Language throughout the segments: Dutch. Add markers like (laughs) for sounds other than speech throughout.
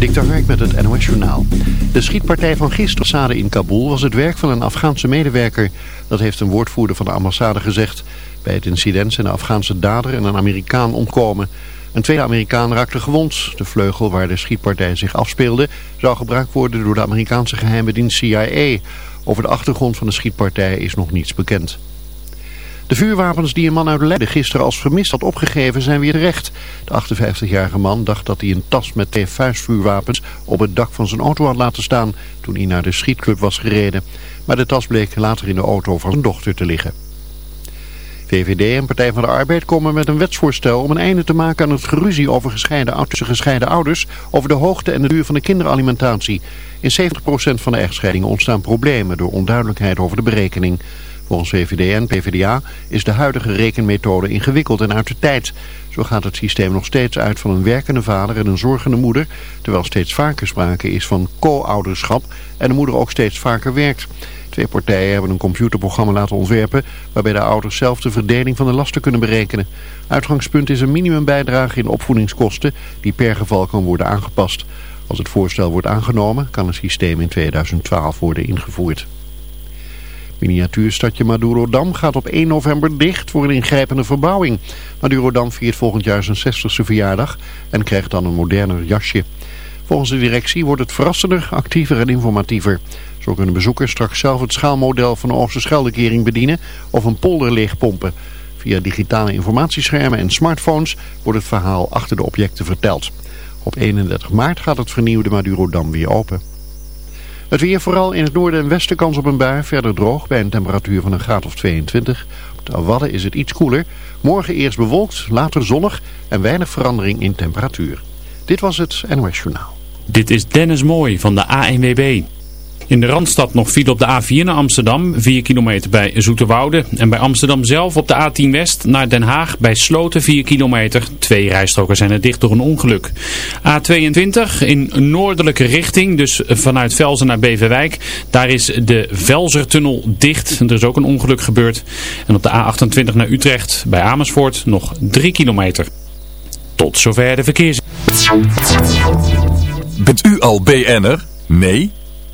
Dikter Hark met het NOS Journaal. De schietpartij van gisteren in Kabul was het werk van een Afghaanse medewerker. Dat heeft een woordvoerder van de ambassade gezegd. Bij het incident zijn de Afghaanse dader en een Amerikaan ontkomen. Een tweede Amerikaan raakte gewond. De vleugel waar de schietpartij zich afspeelde zou gebruikt worden door de Amerikaanse geheime dienst CIA. Over de achtergrond van de schietpartij is nog niets bekend. De vuurwapens die een man uit Leiden gisteren als vermist had opgegeven zijn weer terecht. De 58-jarige man dacht dat hij een tas met twee vuistvuurwapens op het dak van zijn auto had laten staan toen hij naar de schietclub was gereden. Maar de tas bleek later in de auto van zijn dochter te liggen. VVD en Partij van de Arbeid komen met een wetsvoorstel om een einde te maken aan het geruzie over gescheiden, tussen gescheiden ouders over de hoogte en de duur van de kinderalimentatie. In 70% van de echtscheidingen ontstaan problemen door onduidelijkheid over de berekening. Volgens VVD en PvdA is de huidige rekenmethode ingewikkeld en uit de tijd. Zo gaat het systeem nog steeds uit van een werkende vader en een zorgende moeder, terwijl steeds vaker sprake is van co-ouderschap en de moeder ook steeds vaker werkt. Twee partijen hebben een computerprogramma laten ontwerpen waarbij de ouders zelf de verdeling van de lasten kunnen berekenen. Uitgangspunt is een minimumbijdrage in opvoedingskosten die per geval kan worden aangepast. Als het voorstel wordt aangenomen kan het systeem in 2012 worden ingevoerd. Miniatuurstadje Madurodam gaat op 1 november dicht voor een ingrijpende verbouwing. Madurodam viert volgend jaar zijn 60ste verjaardag en krijgt dan een moderner jasje. Volgens de directie wordt het verrassender, actiever en informatiever. Zo kunnen bezoekers straks zelf het schaalmodel van de Oosterscheldekering bedienen of een polder leegpompen. Via digitale informatieschermen en smartphones wordt het verhaal achter de objecten verteld. Op 31 maart gaat het vernieuwde Madurodam weer open. Het weer vooral in het noorden en westen kans op een bui. Verder droog bij een temperatuur van een graad of 22. Op de Wadden is het iets koeler. Morgen eerst bewolkt, later zonnig en weinig verandering in temperatuur. Dit was het NOS Journaal. Dit is Dennis Mooi van de ANWB. In de Randstad nog file op de A4 naar Amsterdam, 4 kilometer bij Zoeterwoude. En bij Amsterdam zelf op de A10 West naar Den Haag bij Sloten 4 kilometer. Twee rijstroken zijn er dicht door een ongeluk. A22 in noordelijke richting, dus vanuit Velzen naar Beverwijk. Daar is de Velzertunnel dicht. Er is ook een ongeluk gebeurd. En op de A28 naar Utrecht bij Amersfoort nog 3 kilometer. Tot zover de verkeers. Bent u al BN'er? Nee?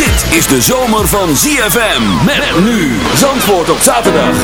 Dit is de zomer van ZFM. Met nu. Zandvoort op zaterdag.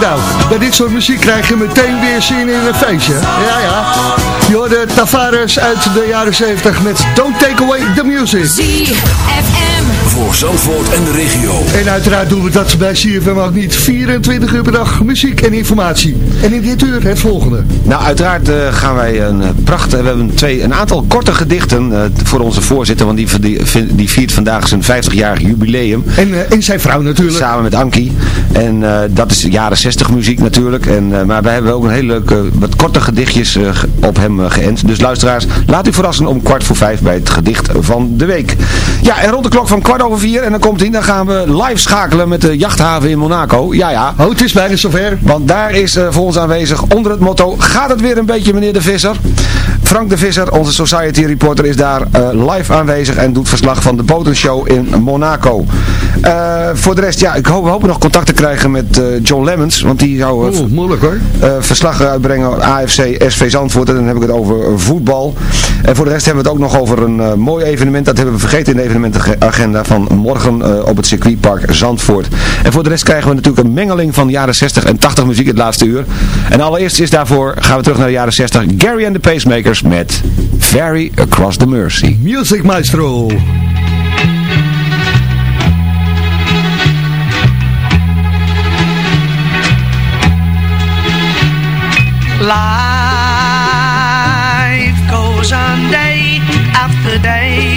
Nou, bij dit soort muziek krijg je meteen weer zin in een feestje. Ja, ja. Je hoorde Tavares uit de jaren 70 met Don't Take Away the Music. Voor Zandvoort en de regio. En uiteraard doen we dat bij CFM ook niet. 24 uur per dag muziek en informatie. En in dit uur het volgende. Nou, uiteraard eh, gaan wij een uh, prachtig... We hebben twee, een aantal korte gedichten uh, voor onze voorzitter, want die, die, die viert vandaag zijn 50-jarig jubileum. En, en zijn vrouw natuurlijk. Samen met Ankie. En dat is jaren 60 muziek natuurlijk. En, maar wij hebben ook een hele leuke, wat korte gedichtjes op hem geënt. Dus luisteraars, laat u verrassen om kwart voor vijf bij het gedicht van de week. Ja, en rond de klok van kwart over vier, en dan komt hij, dan gaan we live schakelen met de jachthaven in Monaco. Ja, ja. Oh, het is bijna zover. Want daar is uh, voor ons aanwezig onder het motto, gaat het weer een beetje meneer de Visser? Frank de Visser, onze Society Reporter, is daar uh, live aanwezig en doet verslag van de botenshow in Monaco. Uh, voor de rest, ja, ik hoop, we hopen nog contact te krijgen met John Lemmens, want die zou oh, moeilijk hoor. verslag uitbrengen AFC SV Zandvoort en dan heb ik het over voetbal. En voor de rest hebben we het ook nog over een mooi evenement, dat hebben we vergeten in de evenementenagenda van morgen op het circuitpark Zandvoort. En voor de rest krijgen we natuurlijk een mengeling van jaren 60 en 80 muziek het laatste uur. En allereerst is daarvoor, gaan we terug naar de jaren 60, Gary and the Pacemakers met Ferry Across the Mersey. Music Maestro. Life goes on day after day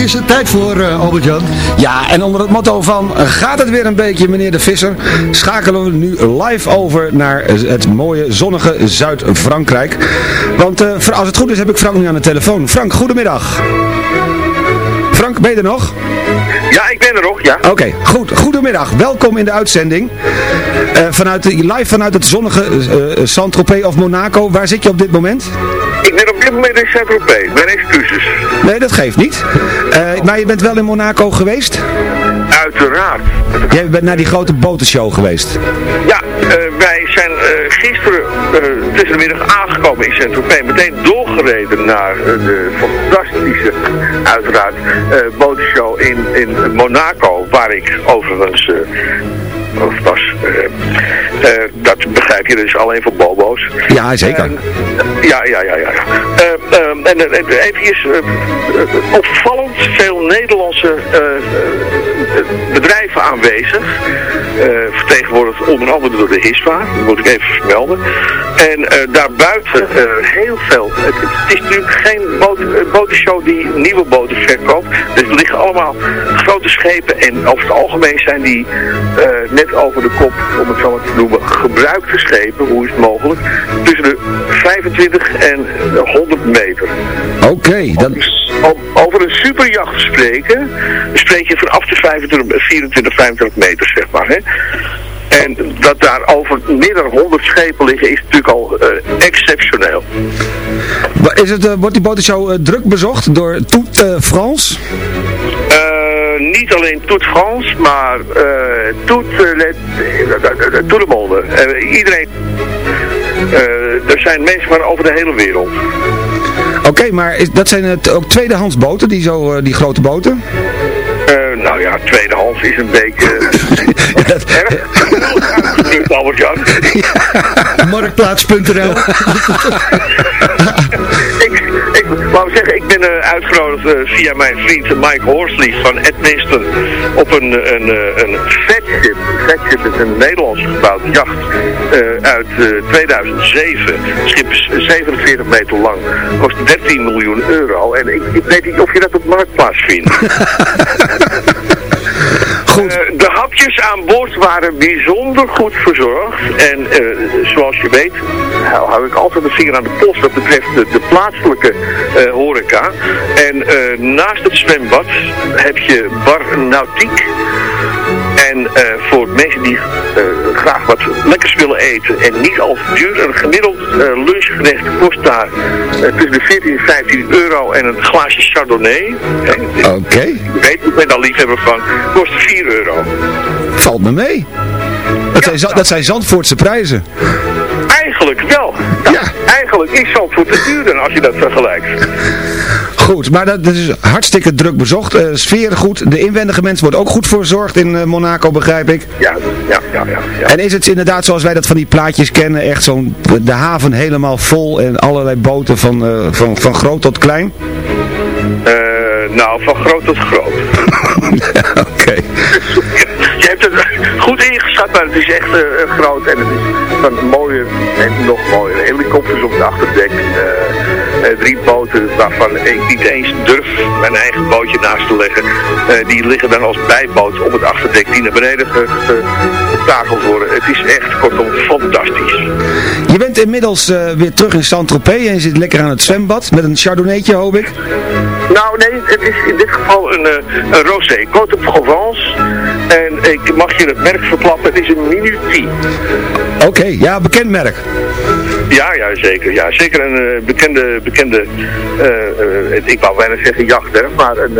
Het is de tijd voor eh, Albert-Jan. Ja, en onder het motto van eh, gaat het weer een beetje meneer de Visser, schakelen we nu live over naar het mooie zonnige Zuid-Frankrijk. Want eh, als het goed is heb ik Frank nu aan de telefoon. Frank, goedemiddag. Frank, ben je er nog? Ja, ik ben er nog, ja. Oké, goed. Goedemiddag. Welkom in de uitzending. Eh, vanuit, de- live vanuit het zonnige eh, Saint-Tropez of Monaco. Waar zit je op dit moment? Ik ben op dit moment in Saint-Tropez. Mijn excuses. Nee, dat geeft niet. Eh, maar je bent wel in Monaco geweest? Uiteraard. Jij bent naar die grote botenshow geweest. Ja, eh, wij zijn eh, gisteren eh, tussen de middag aangekomen in Saint-Tropez. Meteen doorgereden naar de fantastische, uiteraard, botenshow in, in Monaco. Waar ik overigens... of was, eh, eh, dat begrijp je, dat is alleen voor bobo's. Ja, zeker. Ja, ja, ja, ja. Eh, en even is opvallend veel Nederlandse bedrijven aanwezig. Vertegenwoordigd onder andere door de HISPA, dat moet ik even vermelden. En daarbuiten heel veel. Het, is natuurlijk geen boot, botenshow die nieuwe boten verkoopt. Dus er liggen allemaal grote schepen en over het algemeen zijn die net over de kop, om het zo maar te noemen, gebruikte schepen, hoe is het mogelijk, tussen de 25 en 100 meter. Oké, dan... Om over een superjacht te spreken, spreek je vanaf de 25, 24, 25 meter, zeg maar. Hè? En dat daar over meer dan 100 schepen liggen, is natuurlijk al eh, exceptioneel. Is het, eh, wordt die botenshow eh, druk bezocht door eh, France? Niet alleen Tout France, maar eh tout le monde. Eh, iedereen. Eh, er zijn mensen van over de hele wereld. Oké, maar is, dat zijn het ook tweedehands boten, die, zo, eh, die grote boten? Eh, nou ja, tweedehands is een beetje... (laughs) erg (laughs) uitgedrukt, Albert-Jan. Marktplaats.nl (laughs) zeggen, ik ben eh, uitgenodigd eh, via mijn vriend Mike Horsley van Edmiston op een, een, eh, een Fatship. Fatship is een Nederlands gebouwd jacht uit eh, 2007. Het schip is 47 meter lang, kost 13 miljoen euro. En ik, ik weet niet of je dat op Marktplaats vindt. (laughs) Eh, de hapjes aan boord waren bijzonder goed verzorgd. En eh, zoals je weet, hou, ik altijd de vinger aan de pols wat betreft de, plaatselijke eh, horeca. En naast het zwembad heb je bar Nautiek. En eh, voor mensen die eh, graag wat lekkers willen eten en niet al te duur, een gemiddeld eh, lunchgerecht kost daar tussen de 14 en 15 euro en een glaasje Chardonnay. Oké, je weet, ik ben daar liefhebber van, kost 4 euro. valt me mee. Dat, zijn, dat zijn Zandvoortse prijzen. Eigenlijk wel. Ja, eigenlijk is Zandvoort te duurder als je dat vergelijkt. Goed, maar dat is hartstikke druk bezocht. Eh, sfeer goed. De inwendige mensen wordt ook goed verzorgd in eh, Monaco, begrijp ik. Ja, ja, ja, ja. ja. En is het inderdaad zoals wij dat van die plaatjes kennen, echt zo'n, de haven helemaal vol en allerlei boten van, eh, van, van groot tot klein? Eh, nou, van groot tot groot. (laughs) Oké. (laughs) Het goed ingeschat, maar het is echt eh, groot en het is van mooie en nog mooier. Helikopters op het achterdek, eh, eh, drie boten waarvan ik niet eens durf mijn eigen bootje naast te leggen. Eh, die liggen dan als bijboot op het achterdek die naar beneden ge- ge- getakeld worden. Het is echt kortom fantastisch. Je bent inmiddels eh, weer terug in Saint-Tropez en je zit lekker aan het zwembad met een chardonnaytje hoop ik. Nou nee, het is in dit geval een, eh, een rosé, Côte de Provence. En ik mag je het merk verklappen, het is een Minuti. Oké, ja, bekend merk. Ja, ja, zeker. Ja, zeker een eh, bekende, bekende eh, eh, ik wou bijna zeggen jachtwerf, maar een, (laughs)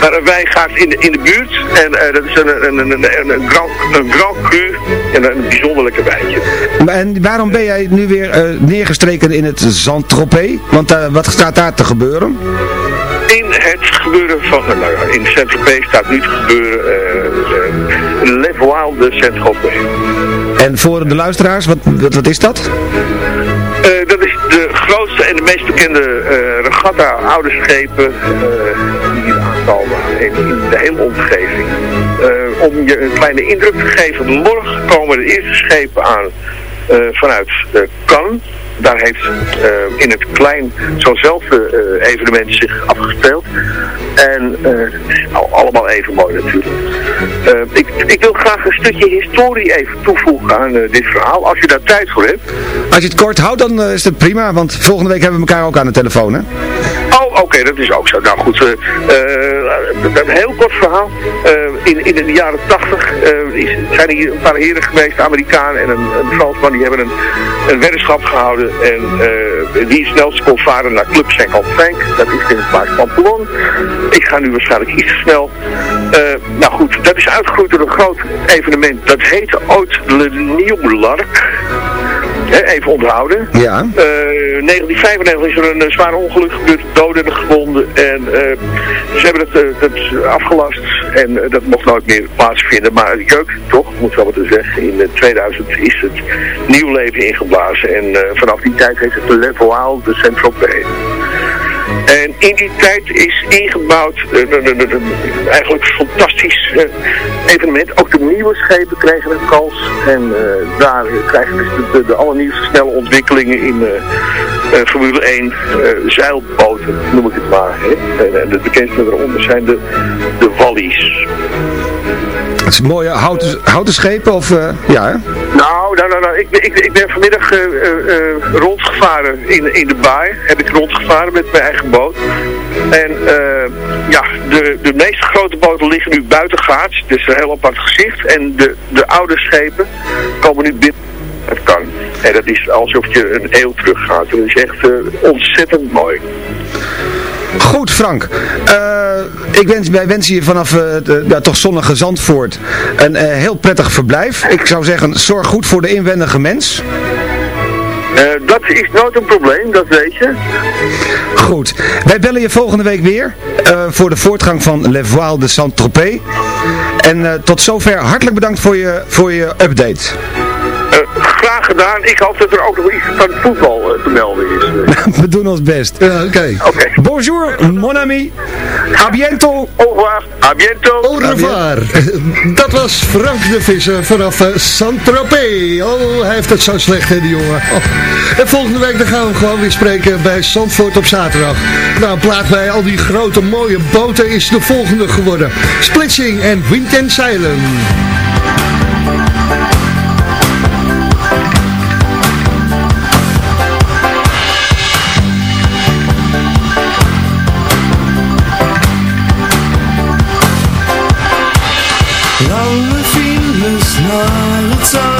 maar een wijngaard in de, in de buurt. En dat is een, een, een, een, een, grand, een Grand Cru en een bijzonder lekker wijntje. En waarom ben jij nu weer neergestreken in het Saint-Tropez? Want wat staat daar te gebeuren? In het gebeuren van, nou ja, in Saint-Tropez staat nu te gebeuren eh uh, Le Voile de Saint-Tropez. En voor de luisteraars, wat, wat, wat is dat? Eh, dat is de grootste en de meest bekende eh, regatta oude schepen eh, die hier aankomen in, in de hele omgeving. Eh, om je een kleine indruk te geven, morgen komen de eerste schepen aan eh, vanuit eh, Cannes. Daar heeft eh, in het klein zo'nzelfde eh, evenement zich afgespeeld. En eh, al- allemaal even mooi natuurlijk. Ik, ik wil graag een stukje historie even toevoegen aan dit verhaal, als je daar tijd voor hebt. Als je het kort houdt, dan is het prima, want volgende week hebben we elkaar ook aan de telefoon, hè? Oh, oké, dat is ook zo. Nou goed, eh, een heel kort verhaal. Eh, in, in de jaren tachtig zijn hier een paar heren geweest, Amerikanen en een, een Fransman, die hebben een, een weddenschap gehouden. En wie het snelst kon varen naar Club Saint-Quentin, dat is in het Maas Pampelon. Ik ga nu waarschijnlijk iets te snel. Nou goed, dat is uitgegroeid door een groot evenement. Dat heette ooit Le Nieuw Lark. Hè, even onthouden. Ja. Eh, 1995 is er een eh, zwaar ongeluk gebeurd, doden en gewonden. En eh, ze hebben het, eh, dat afgelast en eh, dat mocht nooit meer plaatsvinden. Maar het jeukt toch, moet wel wat te zeggen. In eh, 2000 is het nieuw leven ingeblazen. En eh, vanaf die tijd heet het de Le Voile de Saint-Tropez. En in die tijd is ingebouwd een eigenlijk fantastisch evenement. Ook de nieuwe schepen kregen een kans. En daar krijgen we dus de, de, de allernieuwste snelle ontwikkelingen in Formule 1 eh, zeilboten, noem ik het maar. Hè. En, en de bekendste daaronder zijn de, de Wallies. Het is mooie houten, houten schepen, of... ja, hè? Nou, nou, nou, nou ik, ik, ik ben vanmiddag eh, eh, eh, rondgevaren in, in de baai. Heb ik rondgevaren met mijn eigen boot. En ja, de, de meeste grote boten liggen nu buiten gaats. Dus een heel apart gezicht. En de, de oude schepen komen nu binnen. Het kan. En dat is alsof je een eeuw teruggaat. Dat is echt ontzettend mooi. Goed, Frank. Eh, ik wens, wij wensen je vanaf eh, de, ja, toch zonnige Zandvoort een eh, heel prettig verblijf. Ik zou zeggen, zorg goed voor de inwendige mens. Dat is nooit een probleem, dat weet je. Goed. Wij bellen je volgende week weer voor de voortgang van Le Voile de Saint-Tropez. En tot zover hartelijk bedankt voor je, voor je update. Eh, gedaan. Ik hoop dat er ook nog iets van voetbal eh, te melden is. (laughs) We doen ons best. Oké. Oké. Bonjour, mon ami. A biento. Au revoir. A biento. Au revoir. (laughs) Dat was Frank de Visser vanaf eh, Saint-Tropez. Oh, hij heeft het zo slecht, hè, die jongen. Oh. En volgende week dan gaan we hem gewoon weer spreken bij Zandvoort op zaterdag. Nou, plaat bij al die grote mooie boten is de volgende geworden. Splitsing en Wind and Zeilen. Naar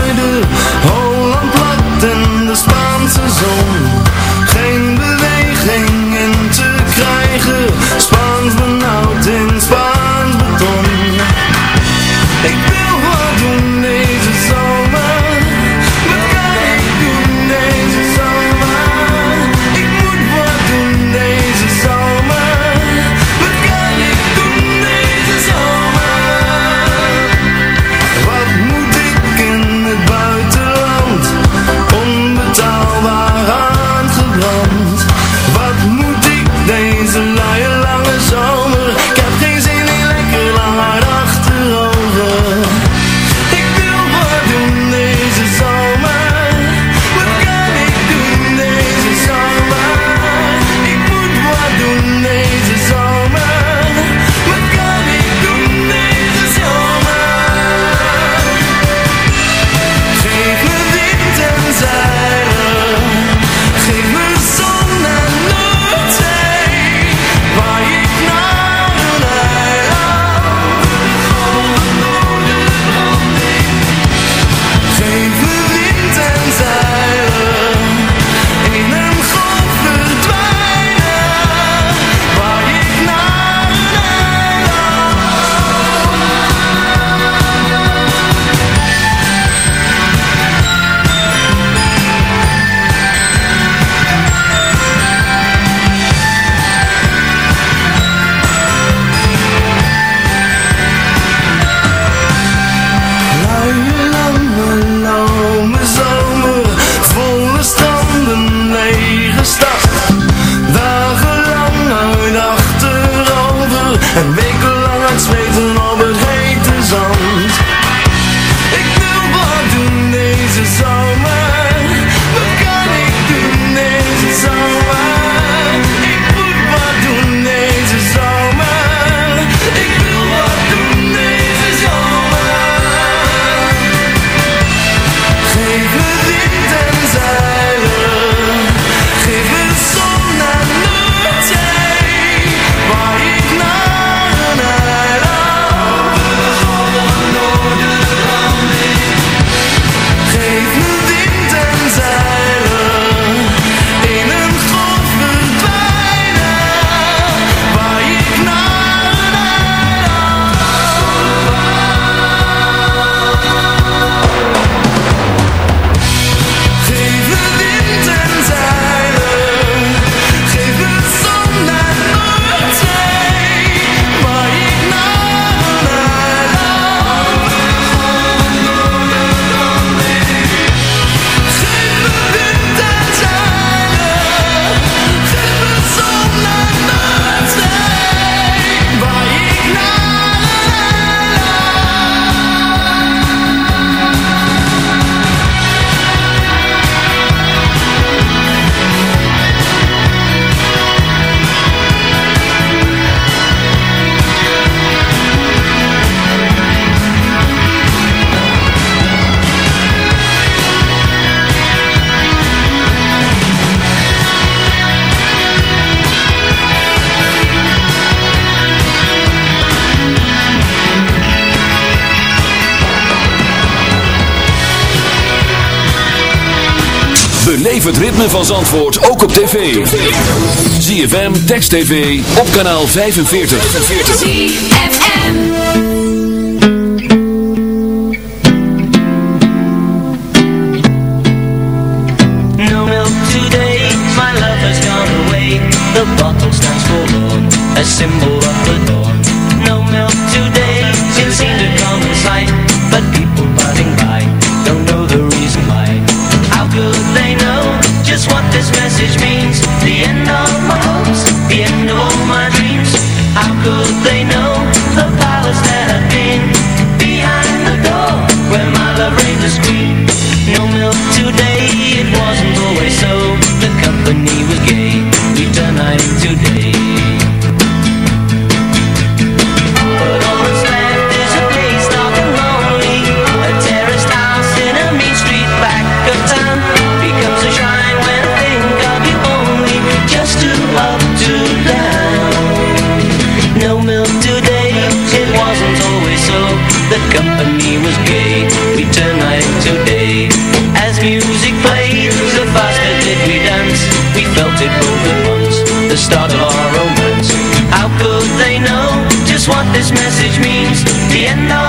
Beleef het ritme van Zandvoort ook op tv. ZFM, Text TV, op kanaal 45. ZFM. No milk today, my love has gone away. The bottle stands for Lord, a symbol just what this message means? The end of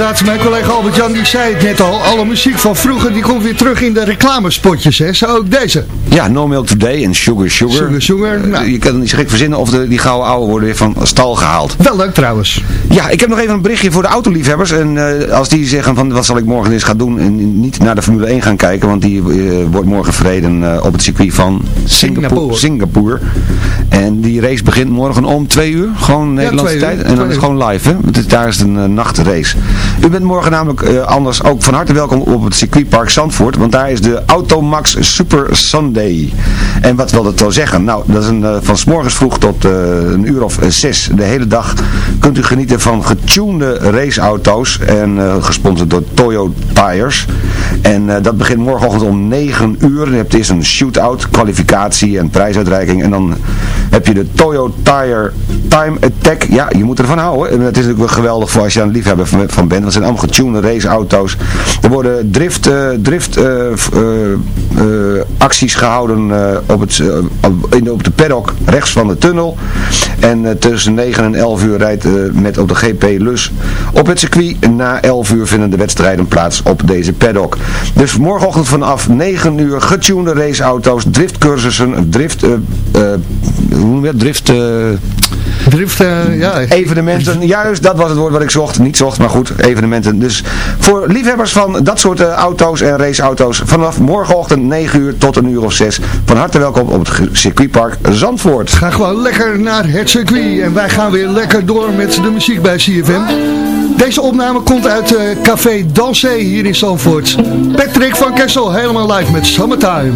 Inderdaad, mijn collega Albert-Jan die zei het net al. Alle muziek van vroeger die komt weer terug in de reclamespotjes. Hè? Zo ook deze. Ja, No Milk Today en Sugar Sugar. Sugar Sugar. Nou, Je kan het niet gek verzinnen of de, die gouden ouwe worden weer van stal gehaald. wel leuk trouwens. Ja, ik heb nog even een berichtje voor de autoliefhebbers. En eh, als die zeggen van wat zal ik morgen eens gaan doen en niet naar de Formule 1 gaan kijken. Want die eh, wordt morgen verreden eh, op het circuit van Singapore. Singapore. En die race begint morgen om twee uur. Gewoon Nederlandse tijd. En dan is het gewoon live. Hè? Daar is het een eh, nachtrace. U bent morgen namelijk eh, anders ook van harte welkom op het circuitpark Zandvoort. Want daar is de Automax Super Sunday. En wat wil dat wel zeggen? Nou, dat is een, eh, van s morgens vroeg tot eh, een uur of zes. De hele dag kunt u genieten van getunede raceauto's. En gesponsord door Toyo Tires. En dat begint morgenochtend om 9 uur. Je eerst een shootout, kwalificatie en prijsuitreiking. En dan heb je de Toyo Tire Time Attack. Ja, je moet ervan houden. En het is natuurlijk wel geweldig voor als je het liefhebber van bent. Het zijn allemaal getunede raceauto's. Er worden drift, eh, drift eh, eh, acties gehouden eh, op, het, in, op de paddock rechts van de tunnel. En tussen 9 en 11 uur rijdt met op de GP Lus op het circuit. Na 11 uur vinden de wedstrijden plaats op deze paddock. Dus morgenochtend vanaf 9 uur getunede raceauto's, driftcursussen, drift... dat? Drift... Drift, eh, ja. Evenementen, juist, dat was het woord wat ik zocht. Niet zocht, maar goed, evenementen. Dus voor liefhebbers van dat soort eh, auto's en raceauto's, vanaf morgenochtend 9 uur tot een uur of 6. Van harte welkom op het circuitpark Zandvoort. Ga gewoon lekker naar het circuit. En wij gaan weer lekker door met de muziek bij CFM. Deze opname komt uit eh, Café Dansé hier in Zandvoort. Patrick van Kessel, helemaal live met Summertime.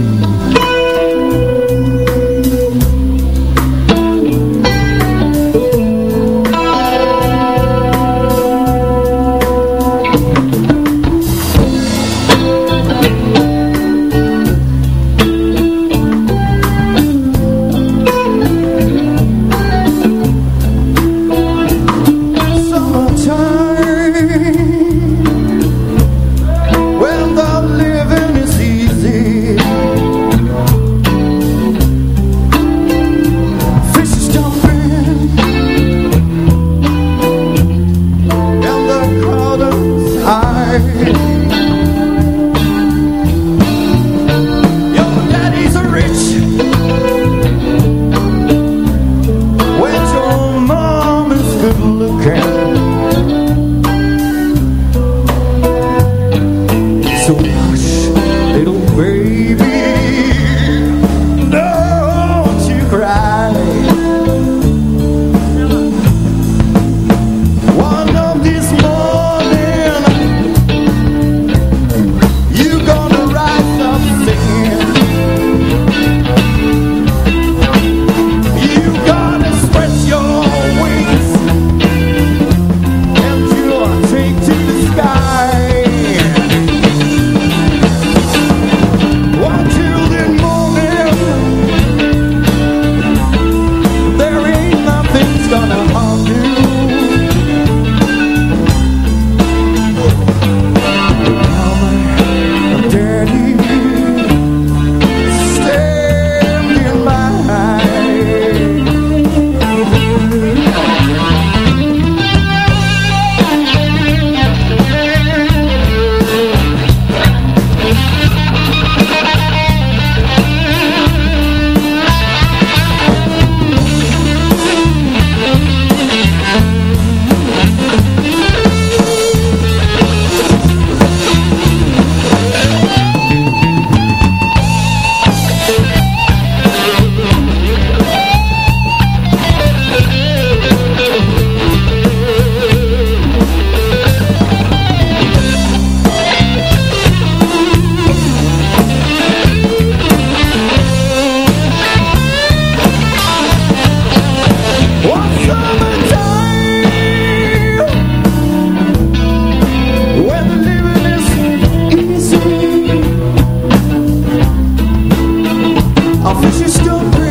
I'll finish your skull.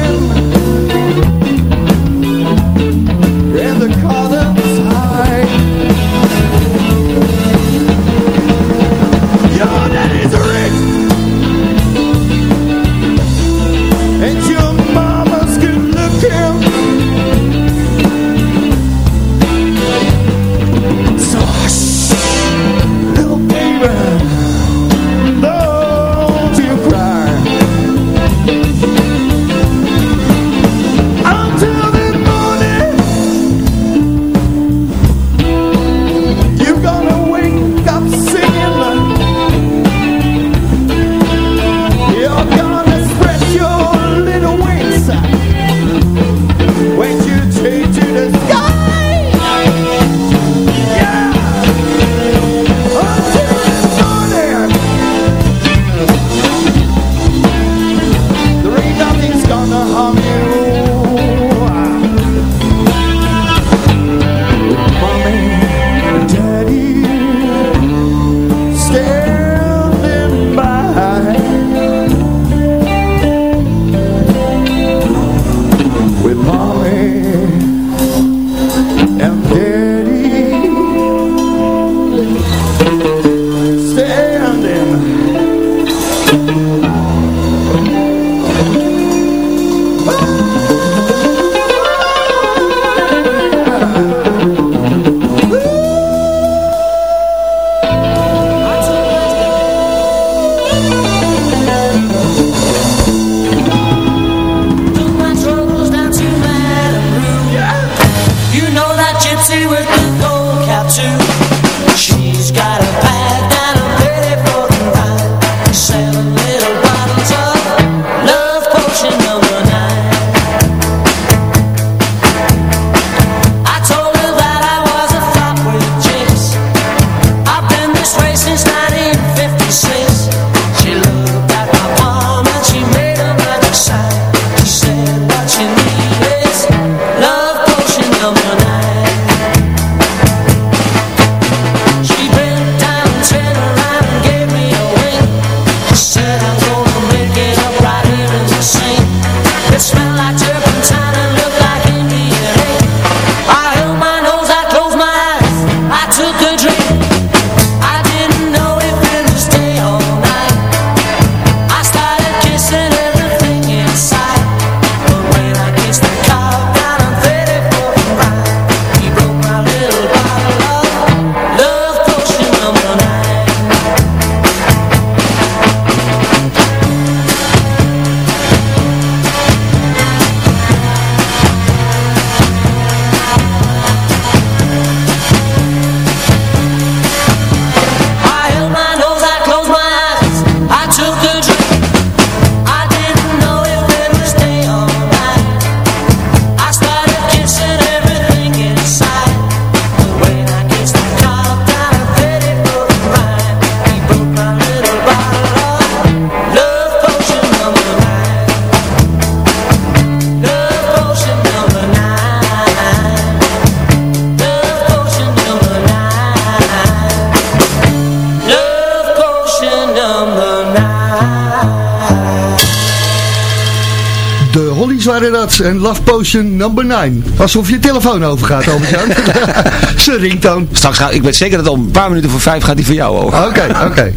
Kings waren dat. En Love Potion number 9. Alsof je telefoon overgaat, Albert-Jan. (laughs) Zijn ringtoon. Straks ga, ik weet zeker dat om een paar minuten voor vijf gaat die voor jou over. Oké, oké.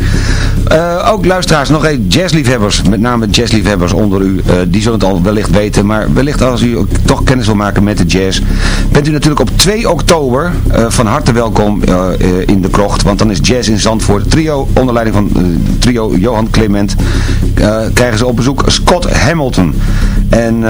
Eh, ook luisteraars, nog even jazzliefhebbers, met name jazzliefhebbers onder u, eh, die zullen het al wellicht weten, maar wellicht als u toch kennis wil maken met de jazz, bent u natuurlijk op 2 oktober eh, van harte welkom in de krocht, want dan is jazz in Zandvoort, trio onder leiding van trio Johan Clement, krijgen ze op bezoek Scott Hamilton. En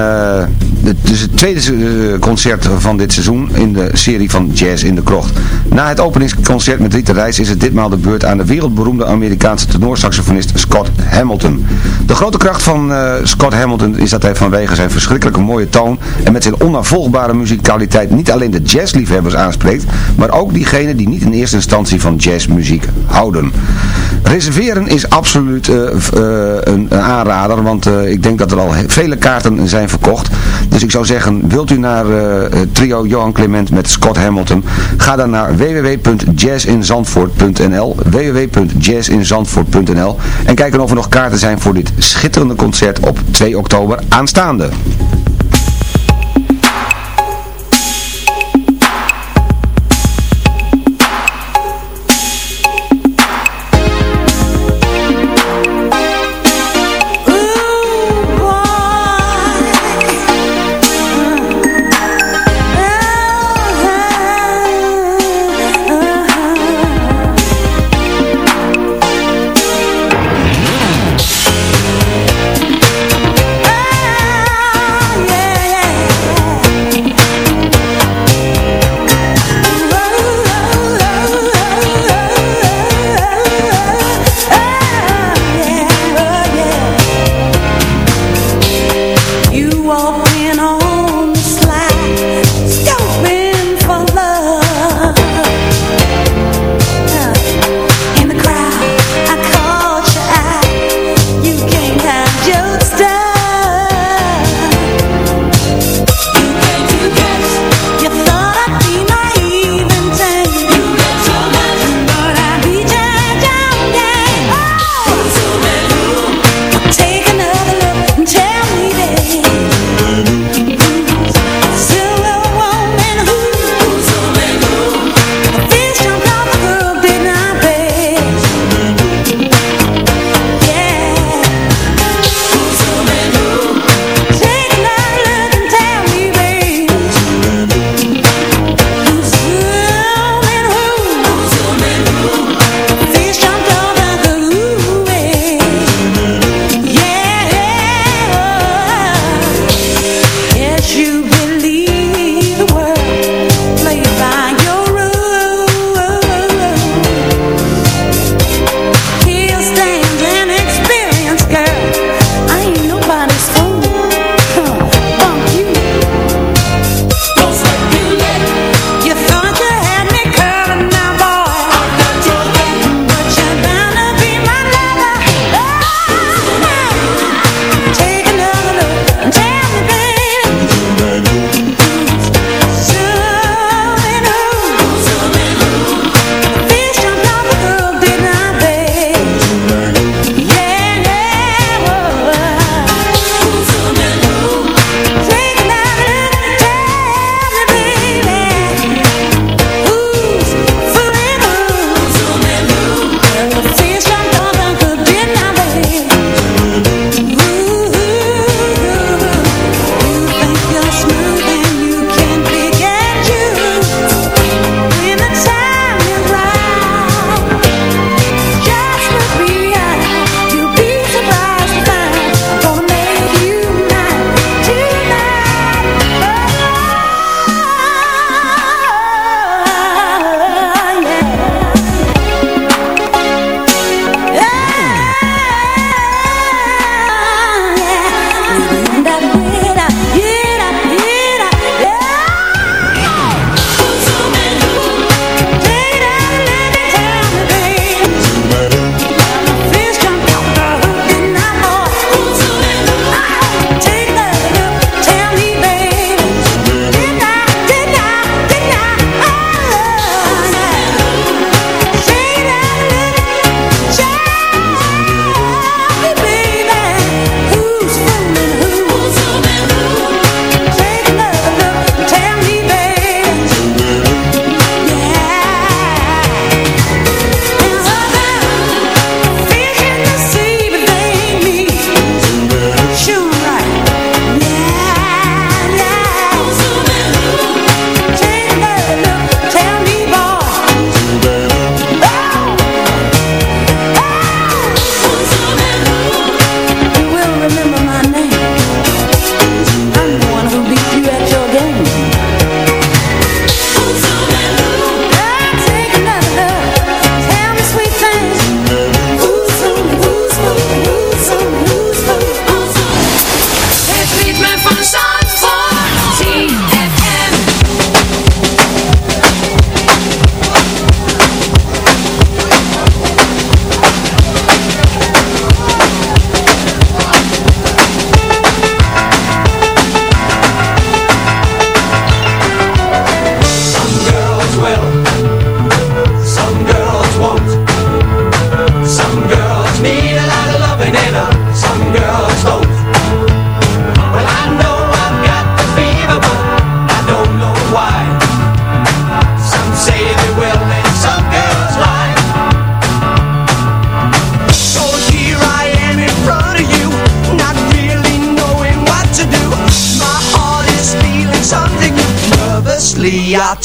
het is het tweede concert van dit seizoen in de serie van Jazz in de Krocht. Na het openingsconcert met Rita Reis is het ditmaal de beurt aan de wereldberoemde Amerikaanse tenorsaxofonist Scott Hamilton. De grote kracht van eh, Scott Hamilton is dat hij vanwege zijn verschrikkelijke mooie toon en met zijn onafvolgbare muzikaliteit niet alleen de jazzliefhebbers aanspreekt, maar ook diegenen die niet in eerste instantie van jazzmuziek houden. Reserveren is absoluut eh, eh, een, een aanrader, want ik denk dat er al vele kaarten zijn verkocht. Dus ik zou zeggen, wilt u naar trio Johan Clement met Scott Hamilton, ga dan naar www.jazzinzandvoort.nl www.jazzinzandvoort.nl en kijken of er nog kaarten zijn voor dit schitterende concert op 2 oktober aanstaande.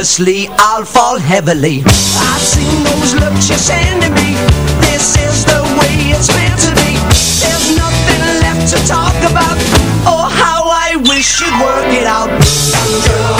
Obviously I'll fall heavily. I've seen those looks you're sending me. This is the way it's meant to be. There's nothing left to talk about. Oh, how I wish you'd work it out. Some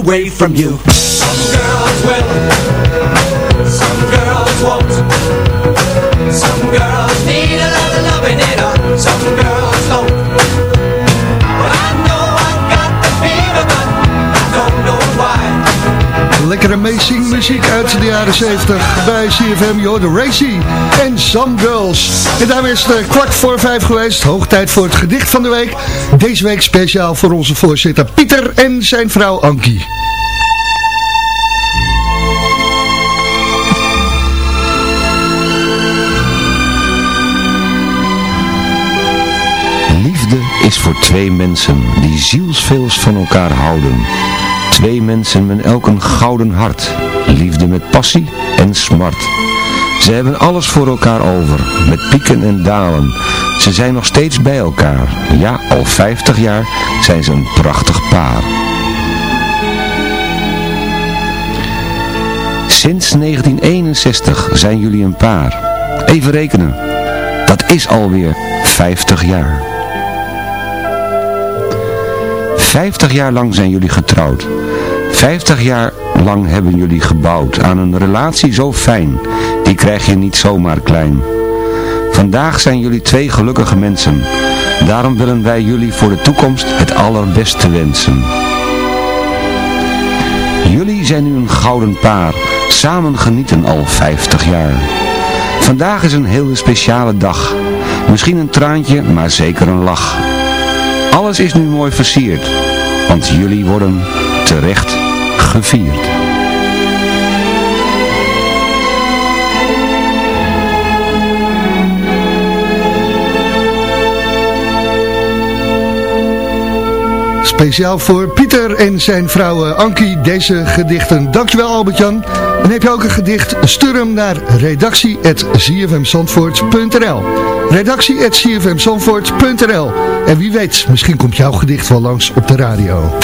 away from you. Some girls will, some girls won't. Some girls need a lot of loving in her, some girls Lekker amazing muziek uit de jaren 70 bij CFM, hoorde Racy en Some Girls. En daarmee is het eh, kwart voor vijf geweest, hoog tijd voor het gedicht van de week. Deze week speciaal voor onze voorzitter Pieter en zijn vrouw Ankie. Liefde is voor twee mensen die zielsveels van elkaar houden. Twee mensen met elk een gouden hart. Liefde met passie en smart. Ze hebben alles voor elkaar over, met pieken en dalen. Ze zijn nog steeds bij elkaar. Ja, al 50 jaar zijn ze een prachtig paar. Sinds 1961 zijn jullie een paar. Even rekenen. Dat is alweer 50 jaar. 50 jaar lang zijn jullie getrouwd. 50 jaar lang hebben jullie gebouwd aan een relatie zo fijn. Die krijg je niet zomaar klein. Vandaag zijn jullie twee gelukkige mensen. Daarom willen wij jullie voor de toekomst het allerbeste wensen. Jullie zijn nu een gouden paar. Samen genieten al 50 jaar. Vandaag is een hele speciale dag. Misschien een traantje, maar zeker een lach. Alles is nu mooi versierd, want jullie worden terecht gevierd. Speciaal voor Pieter en zijn vrouw Ankie deze gedichten. Dankjewel Albert-Jan. En heb je ook een gedicht, stuur hem naar redactie.zfmzandvoort.nl redactie.zfmzandvoort.nl En wie weet, misschien komt jouw gedicht wel langs op de radio.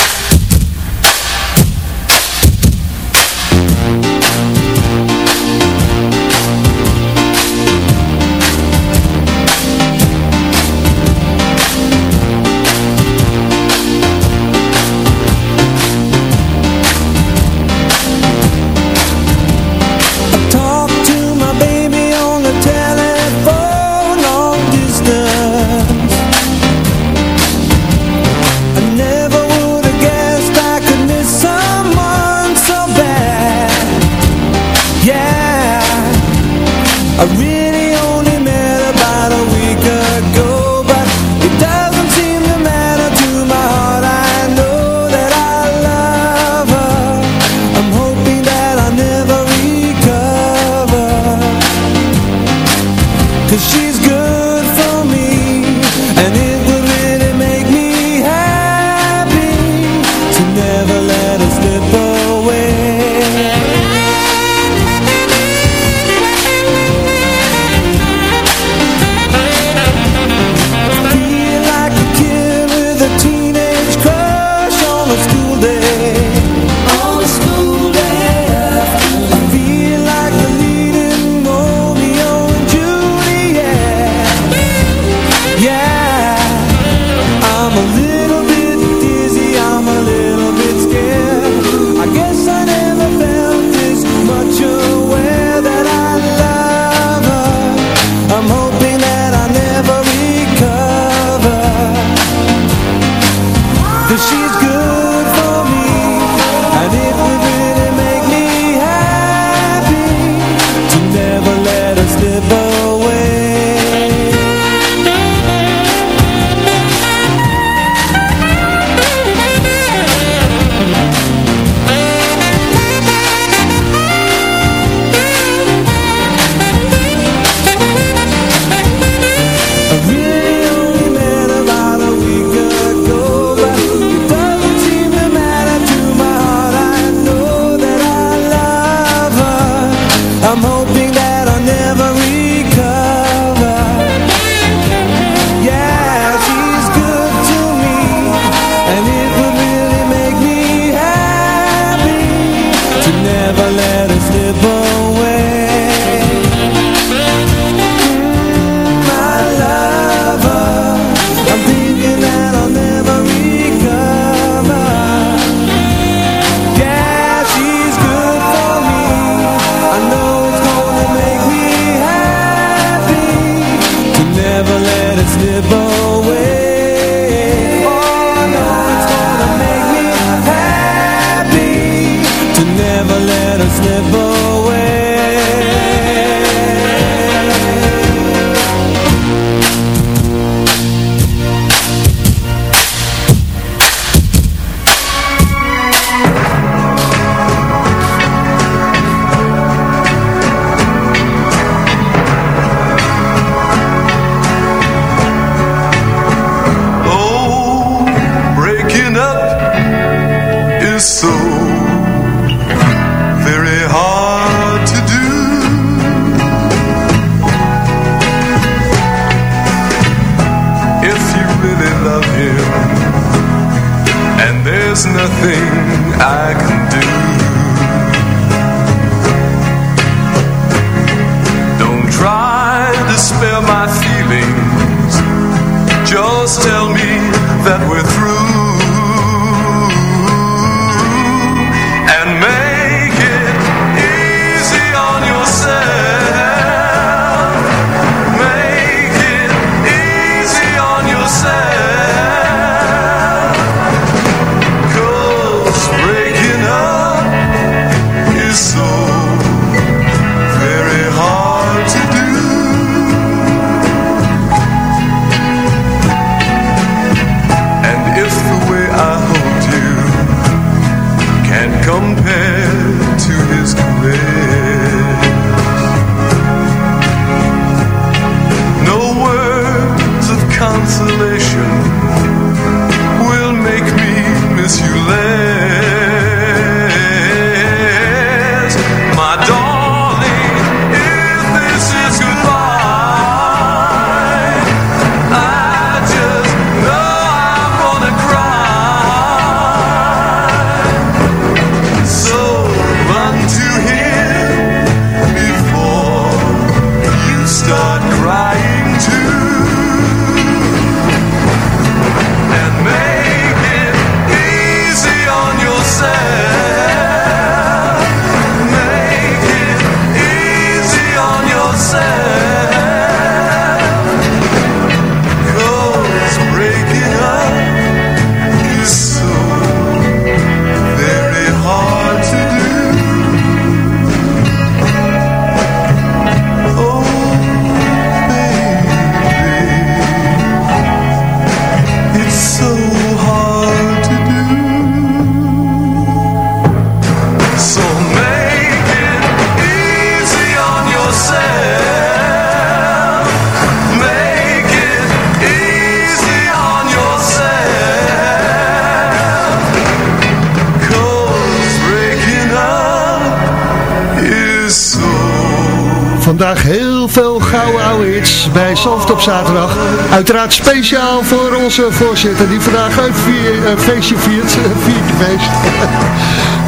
Vandaag heel veel gouden oude hits bij Soft op zaterdag. Uiteraard speciaal voor onze voorzitter die vandaag een vier, een feestje viert. Viertje feest. (laughs)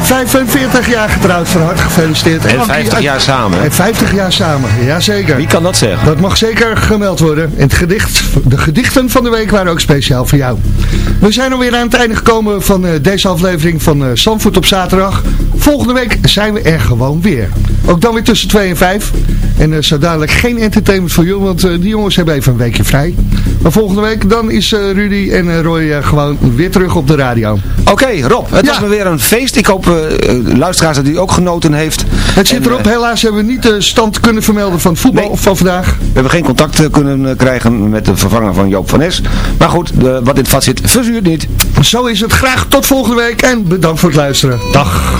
45 jaar getrouwd, van harte gefeliciteerd. En mag die 50 uit- jaar samen. En 50 jaar samen, jazeker. Wie kan dat zeggen? Dat mag zeker gemeld worden. En het gedicht, de gedichten van de week waren ook speciaal voor jou. We zijn alweer aan het einde gekomen van eh, deze aflevering van eh Zandvoort op zaterdag. Volgende week zijn we er gewoon weer. Ook dan weer tussen 2 en 5. En eh, zo dadelijk geen entertainment voor jullie, want eh, die jongens hebben even een weekje vrij. Maar volgende week dan is eh, Rudy en Roy gewoon weer terug op de radio. Oké, Rob, het Ja. was me weer een feest. Ik hoop, eh, luisteraars, dat u ook genoten heeft. Het zit En, erop, helaas hebben we niet de stand kunnen vermelden van voetbal Nee. van vandaag. we hebben geen contact kunnen krijgen met de vervanger van Joop van Es. Maar goed, de, wat in het vat zit, verzuurt niet. Zo is het. Graag tot volgende week en bedankt voor het luisteren. Dag.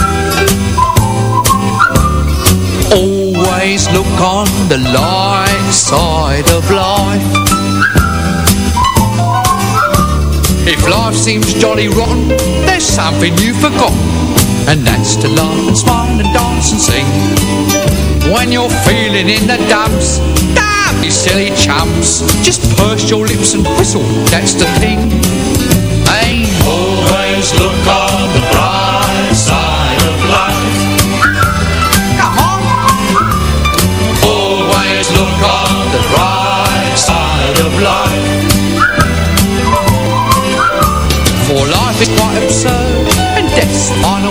Always look on the light side of life. If life seems jolly rotten There's something you've forgotten And that's to laugh and smile and dance and sing. When you're feeling in the dumps Don't be silly chumps Just purse your lips and whistle That's the thing. Hey. Always look on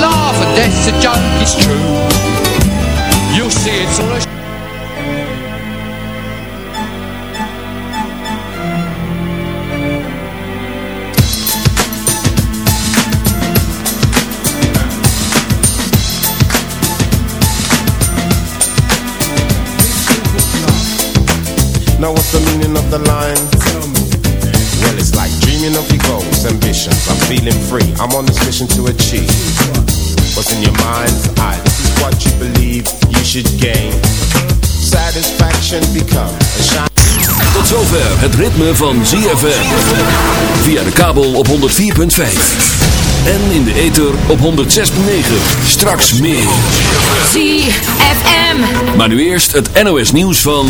laugh and death's a joke, it's true. You'll see it's all a Now what's the meaning of the line? Feeling free. I'm on this mission to achieve. What's in your mind's eye? This is what you believe you should gain. Satisfaction become a shine. Tot zover het ritme van ZFM. Via de kabel op 104.5. En in de ether op 106.9. Straks meer. ZFM. Maar nu eerst het NOS nieuws van...